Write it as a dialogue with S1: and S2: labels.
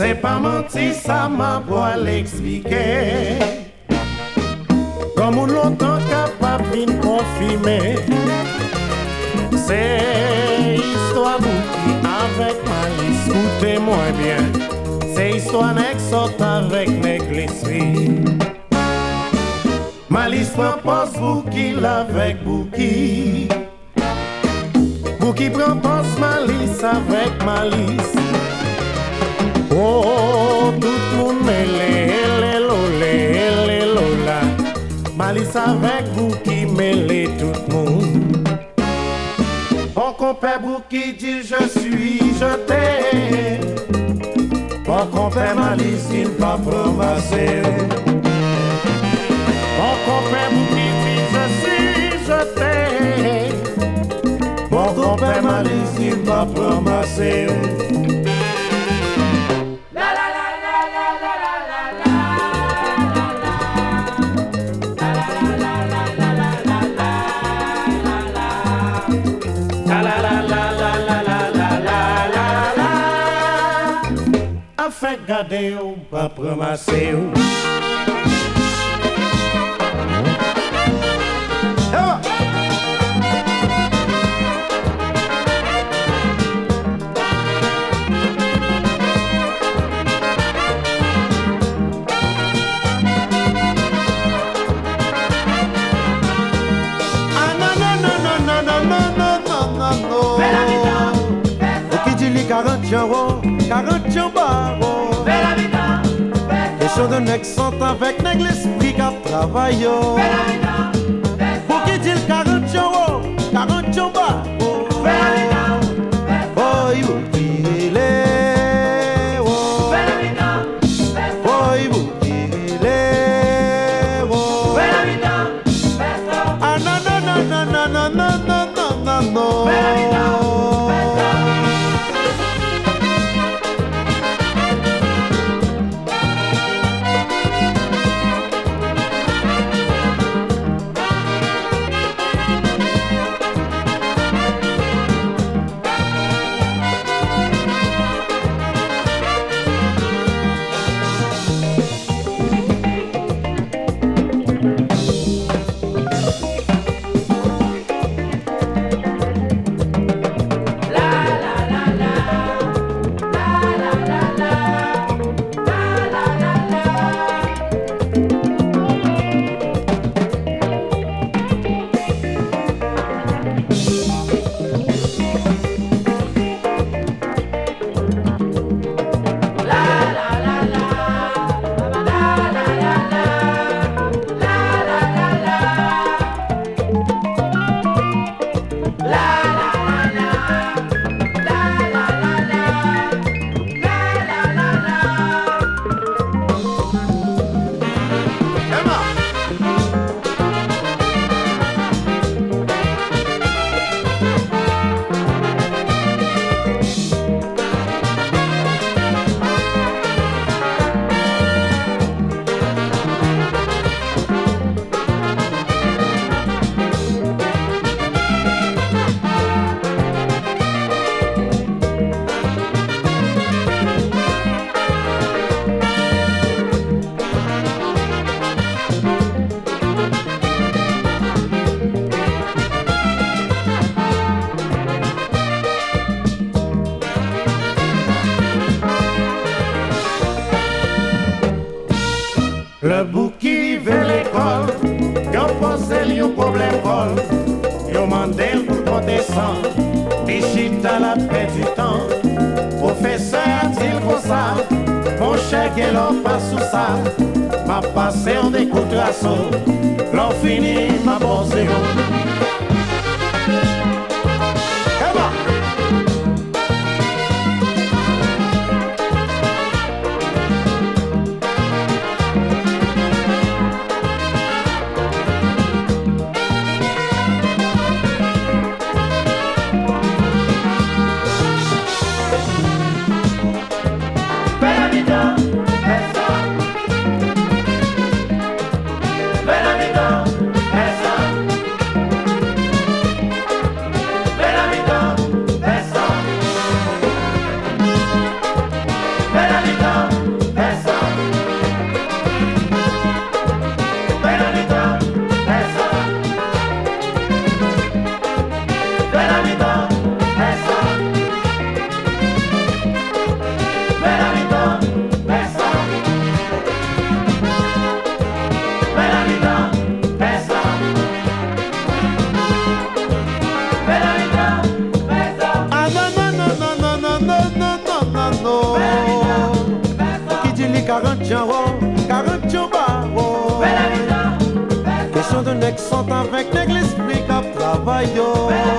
S1: C'est pas menti, ça m'a pour l'expliquer. San longo lontan kapap vin konfime Se histwa é ki avek malis Koute mwen bien. Se histwa nek sot avek nek liswi Malis pran pos boukil avek bouki Bouki pran pos malis avek malis Oh, tout moun mele Avec vous qui mêlez tout le monde. Bon compère, Bouki qui je suis jeté. Bon compère, malice, il va prendre ma séance. Bon compère, Bouki qui dites je suis jeté. Bon compère, malice, il ma séance. gade ou, pa não ou. não não não.
S2: li 40 jan ron, 40 jan bar Aksyon de nek santan vek nek l'esprit kap travayo Pou
S1: Le bouc ki rive l'ekol, yon pose li yon problem kol, yon mandel pou kote san, li chita la pe du tan, profeseur atil kon sa, mon chèk el an pa sou sa, ma pase an dekoute aso, l'an fini ma bonze.
S2: Nèg sont avec nèg l'esprit cap travail yo.